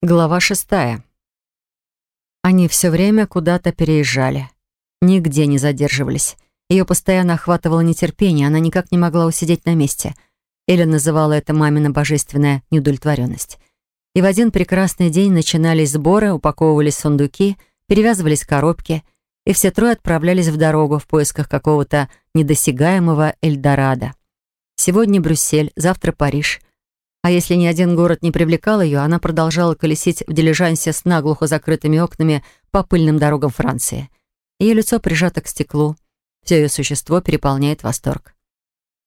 Глава шестая. Они все время куда-то переезжали. Нигде не задерживались. Ее постоянно охватывало нетерпение, она никак не могла усидеть на месте. Эллен называла это мамина божественная неудовлетворенность. И в один прекрасный день начинались сборы, упаковывались сундуки, перевязывались коробки, и все трое отправлялись в дорогу в поисках какого-то недосягаемого Эльдорадо. Сегодня Брюссель, завтра Париж — а если ни один город не привлекал ее, она продолжала колесить в дилижансе с наглухо закрытыми окнами по пыльным дорогам Франции. Ее лицо прижато к стеклу. Все ее существо переполняет восторг.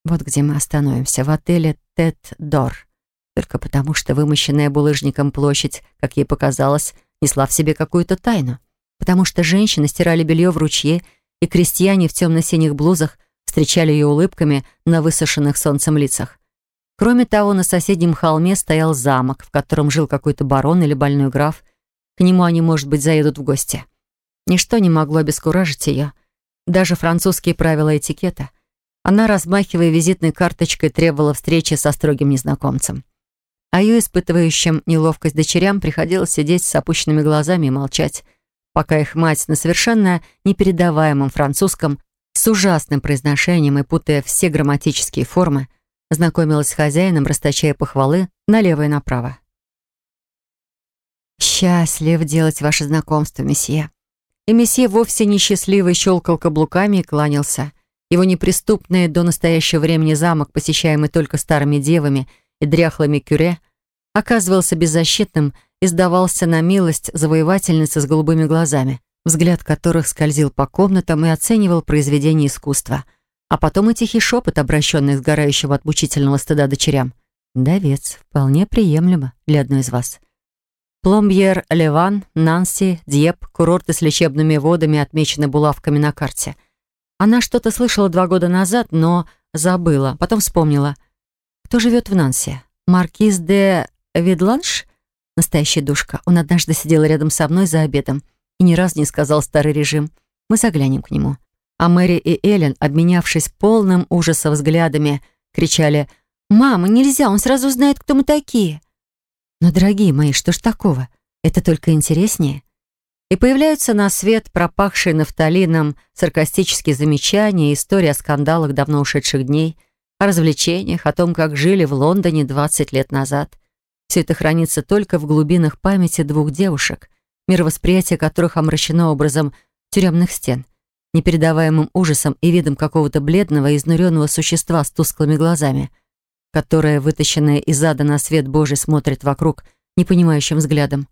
Вот где мы остановимся, в отеле «Тет Дор». Только потому, что вымощенная булыжником площадь, как ей показалось, несла в себе какую-то тайну. Потому что женщины стирали белье в ручье, и крестьяне в темно-синих блузах встречали ее улыбками на высушенных солнцем лицах. Кроме того, на соседнем холме стоял замок, в котором жил какой-то барон или больной граф. К нему они, может быть, заедут в гости. Ничто не могло обескуражить ее. Даже французские правила этикета. Она, размахивая визитной карточкой, требовала встречи со строгим незнакомцем. А ее испытывающим неловкость дочерям приходилось сидеть с опущенными глазами и молчать, пока их мать на совершенно непередаваемом французском с ужасным произношением и путая все грамматические формы, Знакомилась с хозяином, расточая похвалы налево и направо. «Счастлив делать ваше знакомство, месье». И месье вовсе несчастливый щелкал каблуками и кланялся. Его неприступный до настоящего времени замок, посещаемый только старыми девами и дряхлыми кюре, оказывался беззащитным и сдавался на милость завоевательницы с голубыми глазами, взгляд которых скользил по комнатам и оценивал произведение искусства — а потом и тихий шепот, обращенный сгорающего от мучительного стыда дочерям. «Давец, вполне приемлемо для одной из вас». Пломбьер, Леван, Нанси, Дьеп, курорты с лечебными водами отмечены булавками на карте. Она что-то слышала два года назад, но забыла, потом вспомнила. Кто живет в Нанси? Маркиз де Видланш? Настоящая душка. Он однажды сидел рядом со мной за обедом и ни разу не сказал старый режим. Мы заглянем к нему а Мэри и Эллен, обменявшись полным ужаса взглядами, кричали «Мама, нельзя, он сразу знает, кто мы такие!» «Но, дорогие мои, что ж такого? Это только интереснее!» И появляются на свет пропахшие нафталином саркастические замечания, истории о скандалах давно ушедших дней, о развлечениях, о том, как жили в Лондоне 20 лет назад. Все это хранится только в глубинах памяти двух девушек, мировосприятие которых омрачено образом тюремных стен непередаваемым ужасом и видом какого-то бледного и изнуренного существа с тусклыми глазами, которое, вытащенное из ада на свет Божий, смотрит вокруг непонимающим взглядом.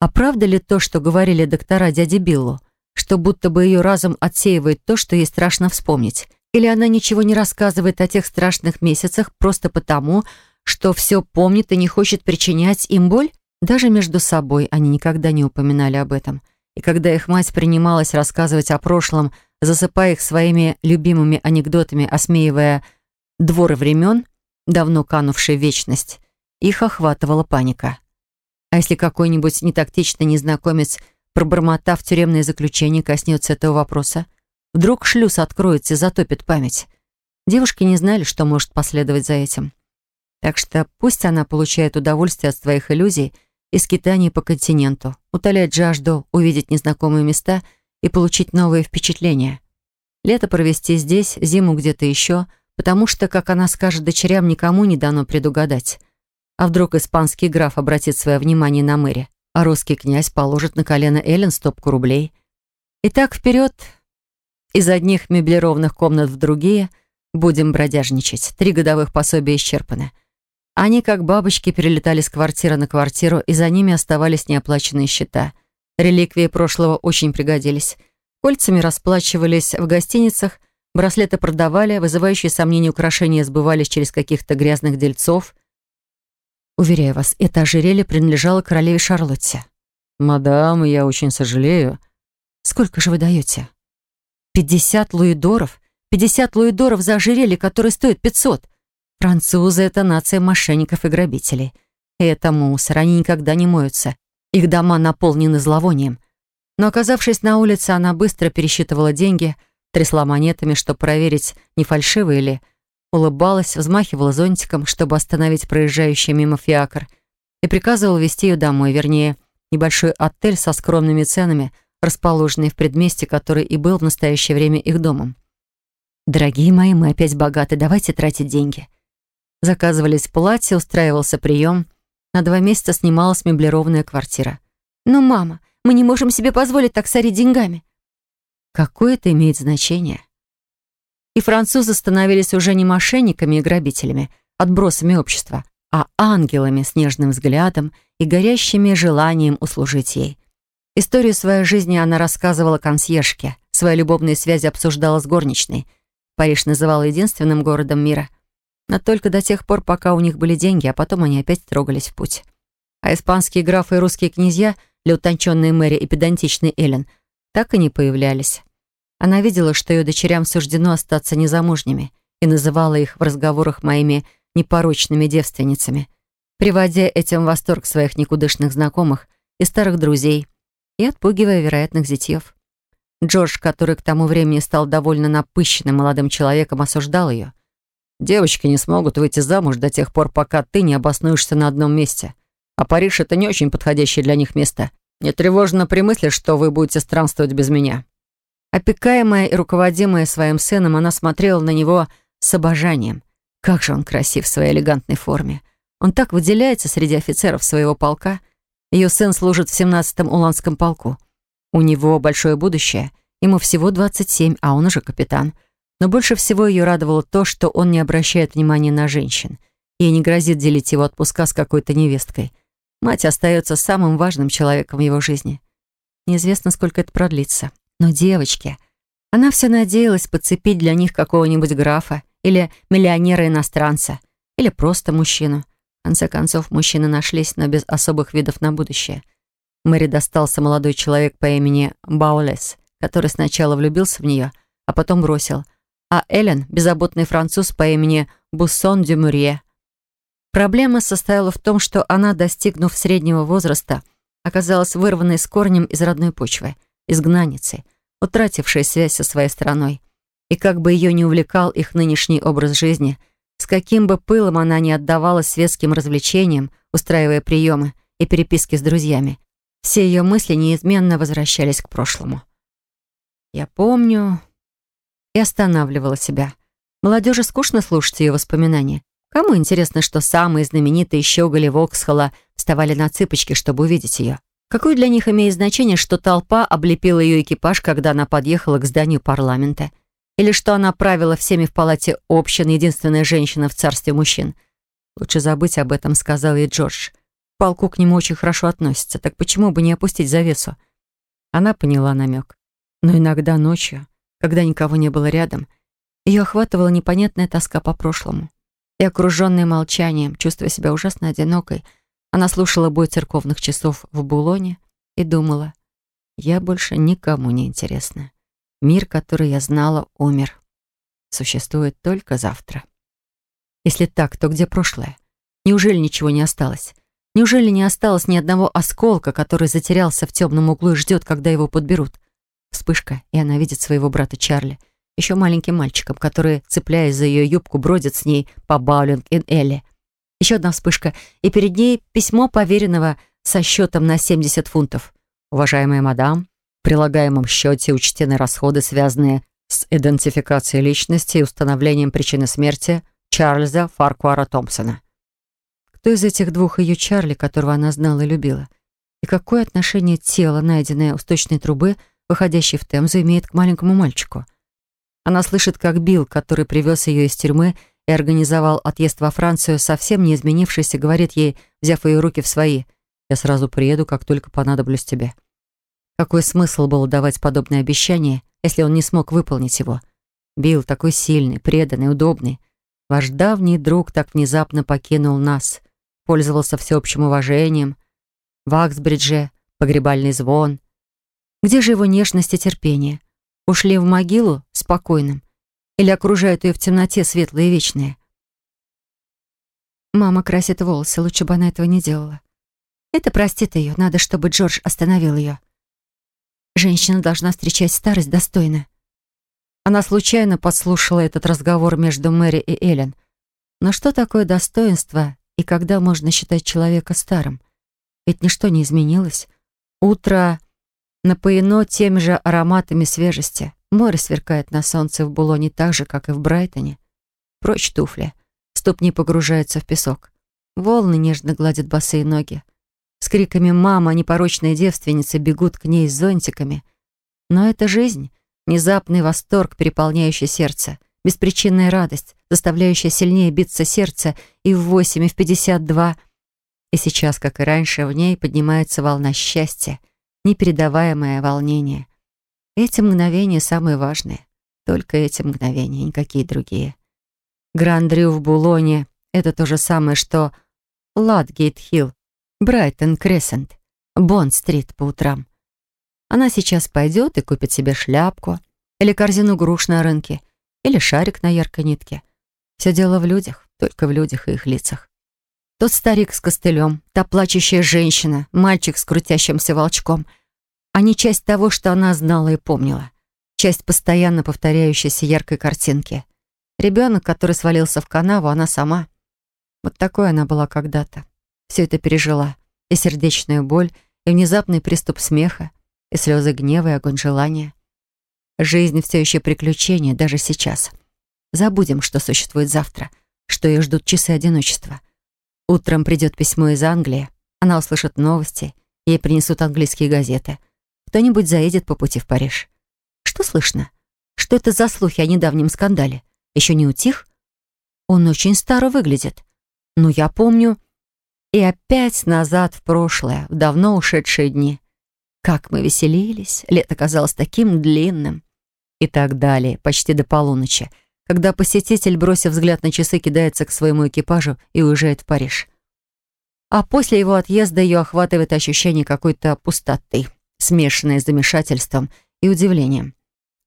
А правда ли то, что говорили доктора дяде Биллу, что будто бы ее разум отсеивает то, что ей страшно вспомнить? Или она ничего не рассказывает о тех страшных месяцах просто потому, что все помнит и не хочет причинять им боль? Даже между собой они никогда не упоминали об этом и когда их мать принималась рассказывать о прошлом, засыпая их своими любимыми анекдотами, осмеивая дворы времен, давно канувшие вечность, их охватывала паника. А если какой-нибудь нетактичный незнакомец, пробормотав тюремное заключение, коснется этого вопроса? Вдруг шлюз откроется и затопит память? Девушки не знали, что может последовать за этим. Так что пусть она получает удовольствие от своих иллюзий — и скитаний по континенту, утолять жажду, увидеть незнакомые места и получить новые впечатления. Лето провести здесь, зиму где-то еще, потому что, как она скажет дочерям, никому не дано предугадать. А вдруг испанский граф обратит свое внимание на мэри, а русский князь положит на колено Эллен стопку рублей. Итак, вперед! Из одних меблированных комнат в другие будем бродяжничать. Три годовых пособия исчерпаны. Они, как бабочки, перелетали с квартиры на квартиру, и за ними оставались неоплаченные счета. Реликвии прошлого очень пригодились. Кольцами расплачивались в гостиницах, браслеты продавали, вызывающие сомнения украшения сбывались через каких-то грязных дельцов. Уверяю вас, это ожерелье принадлежало королеве Шарлотте. «Мадам, я очень сожалею». «Сколько же вы даете?» «Пятьдесят луидоров? Пятьдесят луидоров за ожерелье, которое стоит пятьсот. Французы — это нация мошенников и грабителей. И это мусор, они никогда не моются. Их дома наполнены зловонием. Но оказавшись на улице, она быстро пересчитывала деньги, трясла монетами, чтобы проверить, не фальшивые ли, улыбалась, взмахивала зонтиком, чтобы остановить проезжающий мимо фиакр, и приказывал везти ее домой, вернее, небольшой отель со скромными ценами, расположенный в предместе, который и был в настоящее время их домом. «Дорогие мои, мы опять богаты, давайте тратить деньги». Заказывались платья, устраивался прием. На два месяца снималась меблированная квартира. «Но, мама, мы не можем себе позволить так сорить деньгами». Какое это имеет значение? И французы становились уже не мошенниками и грабителями, отбросами общества, а ангелами с нежным взглядом и горящими желанием услужить ей. Историю своей жизни она рассказывала консьержке, свои любовные связи обсуждала с горничной. Париж называла единственным городом мира. Но только до тех пор, пока у них были деньги, а потом они опять трогались в путь. А испанские графы и русские князья для утонченной Мэри и педантичной Эллен – так и не появлялись. Она видела, что ее дочерям суждено остаться незамужними и называла их в разговорах моими непорочными девственницами, приводя этим в восторг своих никудышных знакомых и старых друзей и отпугивая вероятных зятьев. Джордж, который к тому времени стал довольно напыщенным молодым человеком, осуждал ее. «Девочки не смогут выйти замуж до тех пор, пока ты не обоснуешься на одном месте. А Париж — это не очень подходящее для них место. Не тревожно при мысли, что вы будете странствовать без меня». Опекаемая и руководимая своим сыном, она смотрела на него с обожанием. Как же он красив в своей элегантной форме. Он так выделяется среди офицеров своего полка. Ее сын служит в 17-м Уланском полку. У него большое будущее. Ему всего 27, а он уже капитан. Но больше всего ее радовало то, что он не обращает внимания на женщин. Ей не грозит делить его отпуска с какой-то невесткой. Мать остается самым важным человеком в его жизни. Неизвестно, сколько это продлится. Но девочки... Она все надеялась подцепить для них какого-нибудь графа или миллионера-иностранца, или просто мужчину. В конце концов, мужчины нашлись, но без особых видов на будущее. Мэри достался молодой человек по имени Баулес, который сначала влюбился в нее, а потом бросил. А Эллен — беззаботный француз по имени Буссон дю Мурье, Проблема состояла в том, что она, достигнув среднего возраста, оказалась вырванной с корнем из родной почвы, изгнанницей, утратившей связь со своей страной. И как бы ее не увлекал их нынешний образ жизни, с каким бы пылом она не отдавалась светским развлечениям, устраивая приемы и переписки с друзьями, все ее мысли неизменно возвращались к прошлому. Я помню и останавливала себя. Молодежи скучно слушать ее воспоминания. Кому интересно, что самые знаменитые щеголи Воксхола вставали на цыпочки, чтобы увидеть ее? Какое для них имеет значение, что толпа облепила ее экипаж, когда она подъехала к зданию парламента? Или что она правила всеми в палате общин, единственная женщина в царстве мужчин? Лучше забыть об этом, сказал ей Джордж. Полку к нему очень хорошо относится, так почему бы не опустить завесу? Она поняла намек. Но иногда ночью, когда никого не было рядом, ее охватывала непонятная тоска по прошлому. И окруженная молчанием, чувствуя себя ужасно одинокой, она слушала бой церковных часов в Булоне и думала, «Я больше никому не интересна. Мир, который я знала, умер. Существует только завтра». Если так, то где прошлое? Неужели ничего не осталось? Неужели не осталось ни одного осколка, который затерялся в темном углу и ждет, когда его подберут? Вспышка, и она видит своего брата Чарли — еще маленьким мальчиком, который, цепляясь за ее юбку, бродит с ней по Баулинг и Элли. Еще одна вспышка, и перед ней письмо поверенного со счетом на 70 фунтов. «Уважаемая мадам, в прилагаемом счете учтены расходы, связанные с идентификацией личности и установлением причины смерти Чарльза Фаркуара Томпсона». Кто из этих двух ее Чарли, которого она знала и любила? И какое отношение тело, найденное у сточной трубы, выходящей в Темзу, имеет к маленькому мальчику? Она слышит, как Билл, который привез ее из тюрьмы и организовал отъезд во Францию, совсем не изменившийся, говорит ей, взяв ее руки в свои, «Я сразу приеду, как только понадоблюсь тебе». Какой смысл было давать подобное обещание, если он не смог выполнить его? Билл такой сильный, преданный, удобный. Ваш давний друг так внезапно покинул нас, пользовался всеобщим уважением. В Аксбридже погребальный звон. Где же его нежность и терпение? Ушли в могилу спокойным? Или окружают ее в темноте светлые и вечные? Мама красит волосы, лучше бы она этого не делала. Это простит ее, надо, чтобы Джордж остановил ее. Женщина должна встречать старость достойно. Она случайно подслушала этот разговор между Мэри и Эллен. Но что такое достоинство И когда можно считать человека старым? Ведь ничто не изменилось. Утро напоено теми же ароматами свежести. Море сверкает на солнце в Булоне так же, как и в Брайтоне. Прочь туфли. Ступни погружаются в песок. Волны нежно гладят босые ноги. С криками «Мама!» непорочные девственницы бегут к ней с зонтиками. Но это жизнь, внезапный восторг, переполняющий сердце, беспричинная радость, заставляющая сильнее биться сердце и в восемь, и в пятьдесят два. И сейчас, как и раньше, в ней поднимается волна счастья, непередаваемое волнение. Эти мгновения самые важные. Только эти мгновения, никакие другие. Гранд-рю в Булоне — это то же самое, что Ладгейт-Хилл, Брайтон-Крессент, Бонд-Стрит по утрам. Она сейчас пойдет и купит себе шляпку, или корзину груш на рынке, или шарик на яркой нитке. Все дело в людях, только в людях и их лицах. Тот старик с костылем, та плачущая женщина, мальчик с крутящимся волчком. Они часть того, что она знала и помнила. Часть постоянно повторяющейся яркой картинки. Ребенок, который свалился в канаву, она сама. Вот такой она была когда-то все это пережила. И сердечную боль, и внезапный приступ смеха, и слезы гнева, и огонь желания. Жизнь все еще приключение, даже сейчас. Забудем, что существует завтра, что ее ждут часы одиночества. Утром придет письмо из Англии, она услышит новости, ей принесут английские газеты. Кто-нибудь заедет по пути в Париж. Что слышно? Что это за слухи о недавнем скандале? Еще не утих? Он очень старо выглядит. Но я помню... И опять назад в прошлое, в давно ушедшие дни. Как мы веселились, лето казалось таким длинным. И так далее, почти до полуночи, когда посетитель, бросив взгляд на часы, кидается к своему экипажу и уезжает в Париж. А после его отъезда ее охватывает ощущение какой-то пустоты, смешанное с замешательством и удивлением.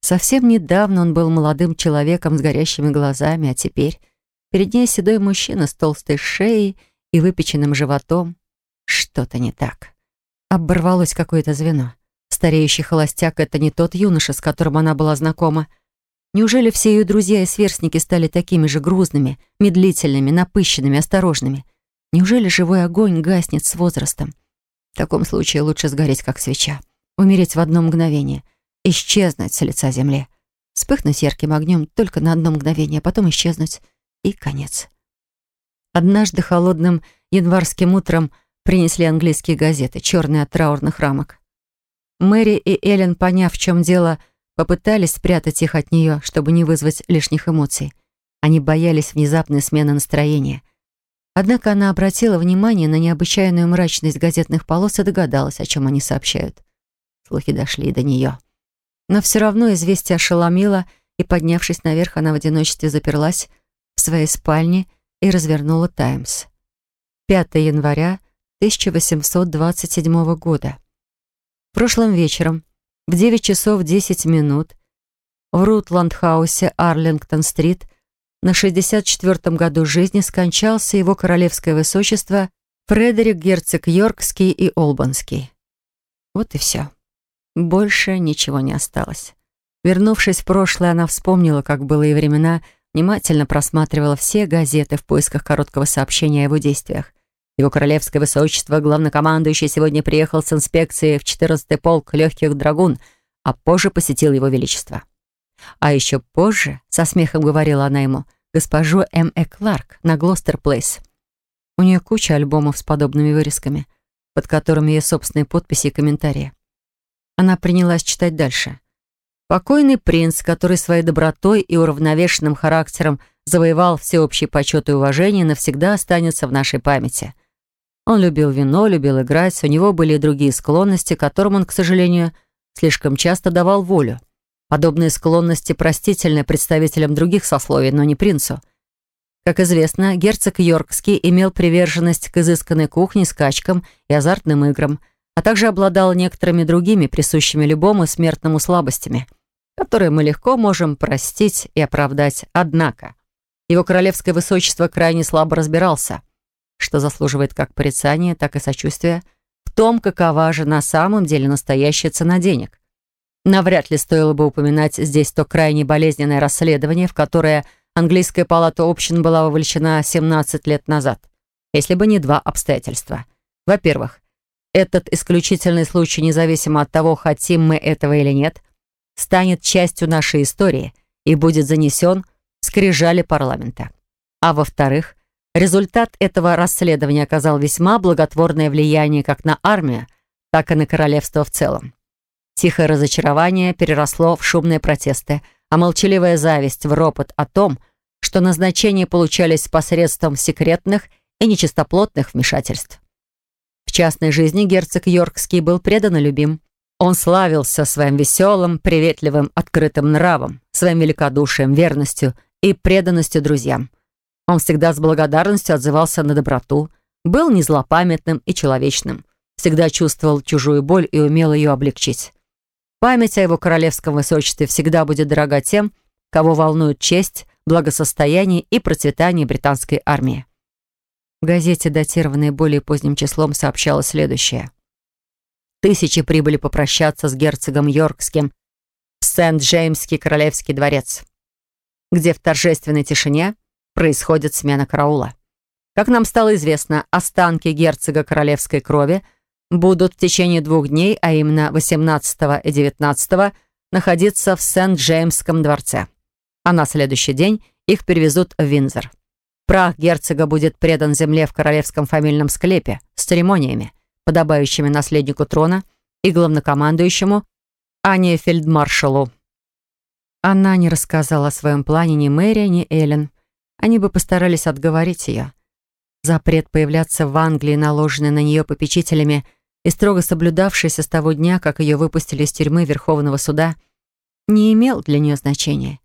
Совсем недавно он был молодым человеком с горящими глазами, а теперь перед ней седой мужчина с толстой шеей и выпеченным животом. Что-то не так. Оборвалось какое-то звено. Стареющий холостяк — это не тот юноша, с которым она была знакома. Неужели все ее друзья и сверстники стали такими же грузными, медлительными, напыщенными, осторожными? Неужели живой огонь гаснет с возрастом? В таком случае лучше сгореть, как свеча. Умереть в одно мгновение. Исчезнуть с лица земли. Вспыхнуть ярким огнем только на одно мгновение, а потом исчезнуть. И конец. Однажды холодным январским утром принесли английские газеты, черные от траурных рамок. Мэри и Эллен, поняв, в чем дело, попытались спрятать их от нее, чтобы не вызвать лишних эмоций. Они боялись внезапной смены настроения. Однако она обратила внимание на необычайную мрачность газетных полос и догадалась, о чем они сообщают. Слухи дошли до нее. Но все равно известие ошеломило, и, поднявшись наверх, она в одиночестве заперлась в своей спальне и развернула «Таймс». 5 января 1827 года. Прошлым вечером в 9 часов 10 минут в Рутландхаусе Арлингтон-стрит на 64-м году жизни скончался его королевское высочество Фредерик Герцог Йоркский и Олбанский. Вот и все. Больше ничего не осталось. Вернувшись в прошлое, она вспомнила, как было и времена, внимательно просматривала все газеты в поисках короткого сообщения о его действиях. Его королевское высочество, главнокомандующий, сегодня приехал с инспекцией в 14-й полк легких драгун, а позже посетил его величество. А еще позже, со смехом говорила она ему, госпожу М. Э. Кларк на Глостер Плейс. У нее куча альбомов с подобными вырезками, под которыми ее собственные подписи и комментарии. Она принялась читать дальше. Покойный принц, который своей добротой и уравновешенным характером завоевал всеобщий почет и уважение, навсегда останется в нашей памяти. Он любил вино, любил играть, у него были и другие склонности, которым он, к сожалению, слишком часто давал волю. Подобные склонности простительны представителям других сословий, но не принцу. Как известно, герцог Йоркский имел приверженность к изысканной кухне, скачкам и азартным играм – а также обладал некоторыми другими присущими любому смертному слабостями, которые мы легко можем простить и оправдать. Однако, его королевское высочество крайне слабо разбирался, что заслуживает как порицания, так и сочувствия, в том, какова же на самом деле настоящая цена денег. Навряд ли стоило бы упоминать здесь то крайне болезненное расследование, в которое английская палата общин была вовлечена 17 лет назад. если бы не два обстоятельства. Во-первых, этот исключительный случай, независимо от того, хотим мы этого или нет, станет частью нашей истории и будет занесен в скрижали парламента. А во-вторых, результат этого расследования оказал весьма благотворное влияние как на армию, так и на королевство в целом. Тихое разочарование переросло в шумные протесты, а молчаливая зависть в ропот о том, что назначения получались посредством секретных и нечистоплотных вмешательств. В частной жизни герцог Йоркский был преданно любим. Он славился своим веселым, приветливым, открытым нравом, своим великодушием, верностью и преданностью друзьям. Он всегда с благодарностью отзывался на доброту, был незлопамятным и человечным, всегда чувствовал чужую боль и умел ее облегчить. Память о его королевском высочестве всегда будет дорога тем, кого волнует честь, благосостояние и процветание британской армии. В газете, датированной более поздним числом, сообщалось следующее. Тысячи прибыли попрощаться с герцогом Йоркским в Сент-Джеймский королевский дворец, где в торжественной тишине происходит смена караула. Как нам стало известно, останки герцога королевской крови будут в течение двух дней, а именно 18 и 19 находиться в Сент-Джеймском дворце. А на следующий день их перевезут в Винзор. Прах герцога будет предан земле в королевском фамильном склепе с церемониями, подобающими наследнику трона и главнокомандующему, а не фельдмаршалу. Она не рассказала о своем плане ни Мэри, ни Эллен. Они бы постарались отговорить ее. Запрет появляться в Англии, наложенный на нее попечителями и строго соблюдавшийся с того дня, как ее выпустили из тюрьмы Верховного суда, не имел для нее значения.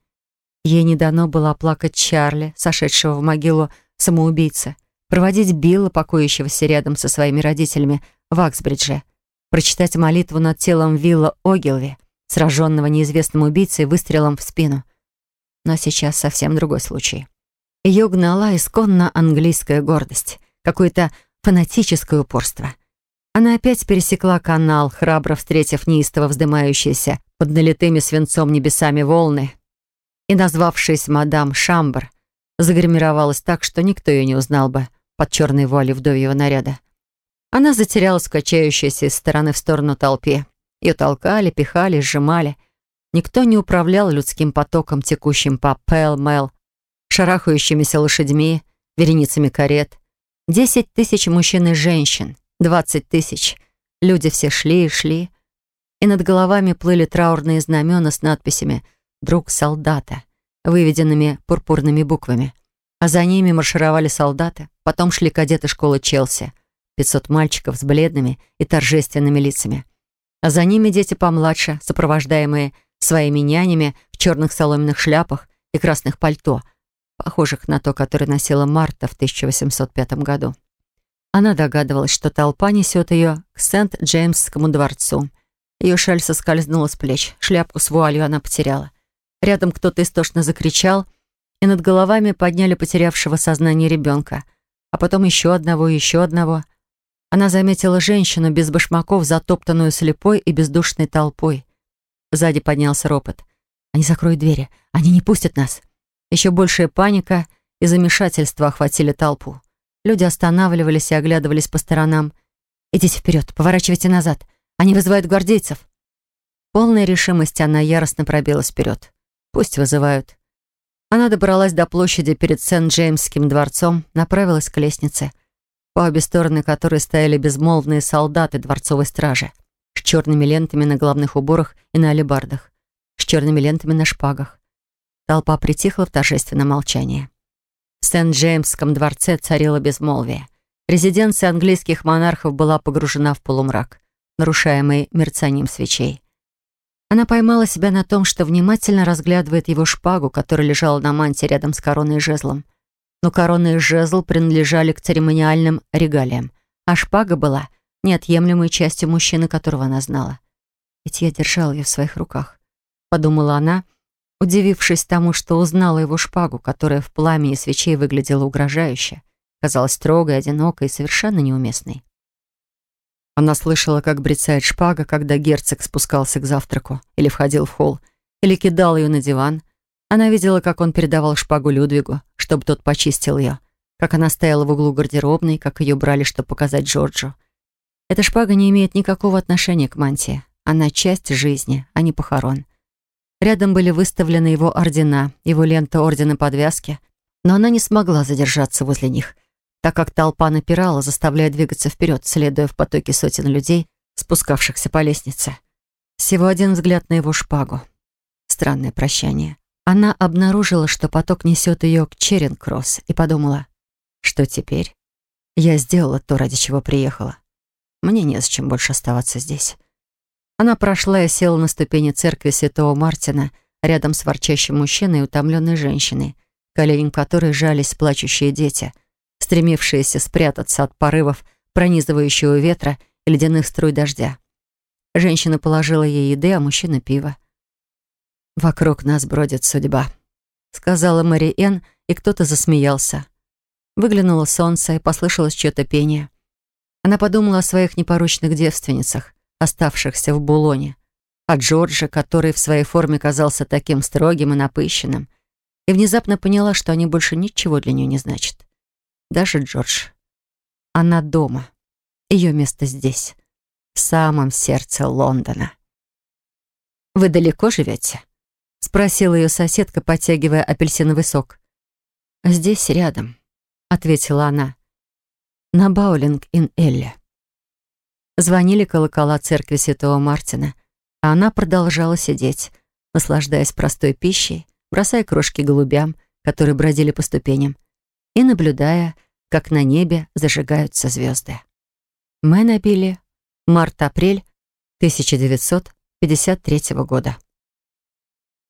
Ей не дано было оплакать Чарли, сошедшего в могилу самоубийцы, проводить Билла, покоящегося рядом со своими родителями в Аксбридже, прочитать молитву над телом Вилла Огилви, сраженного неизвестным убийцей выстрелом в спину. Но сейчас совсем другой случай. Ее гнала исконно английская гордость, какое-то фанатическое упорство. Она опять пересекла канал, храбро встретив неистово вздымающиеся под налитыми свинцом небесами волны, и, назвавшись мадам Шамбр, загримировалась так, что никто ее не узнал бы под черной вуалью вдовьего наряда. Она затерялась в качающейся из стороны в сторону толпе. Ее толкали, пихали, сжимали. Никто не управлял людским потоком, текущим по Пэл-Мэл, шарахающимися лошадьми, вереницами карет. Десять тысяч мужчин и женщин, двадцать тысяч. Люди все шли и шли. И над головами плыли траурные знамена с надписями друг солдата, выведенными пурпурными буквами. А за ними маршировали солдаты, потом шли кадеты школы Челси, 500 мальчиков с бледными и торжественными лицами. А за ними дети помладше, сопровождаемые своими нянями в черных соломенных шляпах и красных пальто, похожих на то, которое носила Марта в 1805 году. Она догадывалась, что толпа несет ее к Сент-Джеймсскому дворцу. Ее шаль соскользнула с плеч, шляпку с вуалью она потеряла. Рядом кто-то истошно закричал, и над головами подняли потерявшего сознание ребенка, а потом еще одного и еще одного. Она заметила женщину без башмаков, затоптанную слепой и бездушной толпой. Сзади поднялся ропот. «Они закроют двери! Они не пустят нас!» Еще большая паника и замешательство охватили толпу. Люди останавливались и оглядывались по сторонам. «Идите вперед, поворачивайте назад! Они вызывают гвардейцев!» Полной решимости она яростно пробилась вперед. Пусть вызывают. Она добралась до площади перед Сент-Джеймским дворцом, направилась к лестнице, по обе стороны которой стояли безмолвные солдаты дворцовой стражи с черными лентами на головных уборах и на алебардах, с черными лентами на шпагах. Толпа притихла в торжественном молчании. В Сент-Джеймском дворце царило безмолвие. Резиденция английских монархов была погружена в полумрак, нарушаемый мерцанием свечей. Она поймала себя на том, что внимательно разглядывает его шпагу, которая лежала на манте рядом с короной и жезлом. Но корона и жезл принадлежали к церемониальным регалиям, а шпага была неотъемлемой частью мужчины, которого она знала. «Ведь я держала ее в своих руках», — подумала она, удивившись тому, что узнала его шпагу, которая в пламени свечей выглядела угрожающе, казалась строгой, одинокой и совершенно неуместной. Она слышала, как брецает шпага, когда герцог спускался к завтраку, или входил в холл, или кидал ее на диван. Она видела, как он передавал шпагу Людвигу, чтобы тот почистил ее. как она стояла в углу гардеробной, как ее брали, чтобы показать Джорджу. Эта шпага не имеет никакого отношения к мантии. Она часть жизни, а не похорон. Рядом были выставлены его ордена, его лента ордена подвязки, но она не смогла задержаться возле них, так как толпа напирала, заставляя двигаться вперед, следуя в потоке сотен людей, спускавшихся по лестнице. Всего один взгляд на его шпагу. Странное прощание. Она обнаружила, что поток несет ее к Черинг-Кросс, и подумала, что теперь? Я сделала то, ради чего приехала. Мне незачем больше оставаться здесь. Она прошла и села на ступени церкви святого Мартина рядом с ворчащим мужчиной и утомленной женщиной, коленям которой жались плачущие дети, стремившиеся спрятаться от порывов пронизывающего ветра и ледяных струй дождя. Женщина положила ей еды, а мужчина — пиво. «Вокруг нас бродит судьба», — сказала Мэри Энн, и кто-то засмеялся. Выглянуло солнце, и послышалось чье-то пение. Она подумала о своих непорочных девственницах, оставшихся в Булоне, о Джордже, который в своей форме казался таким строгим и напыщенным, и внезапно поняла, что они больше ничего для нее не значат. Даже Джордж. Она дома. Ее место здесь, в самом сердце Лондона. «Вы далеко живете?» — спросила ее соседка, подтягивая апельсиновый сок. «Здесь рядом», — ответила она. «На Баулинг-ин-Элле». Звонили колокола церкви Святого Мартина, а она продолжала сидеть, наслаждаясь простой пищей, бросая крошки голубям, которые бродили по ступеням, и наблюдая, как на небе зажигаются звезды. Мы набили март-апрель 1953 года.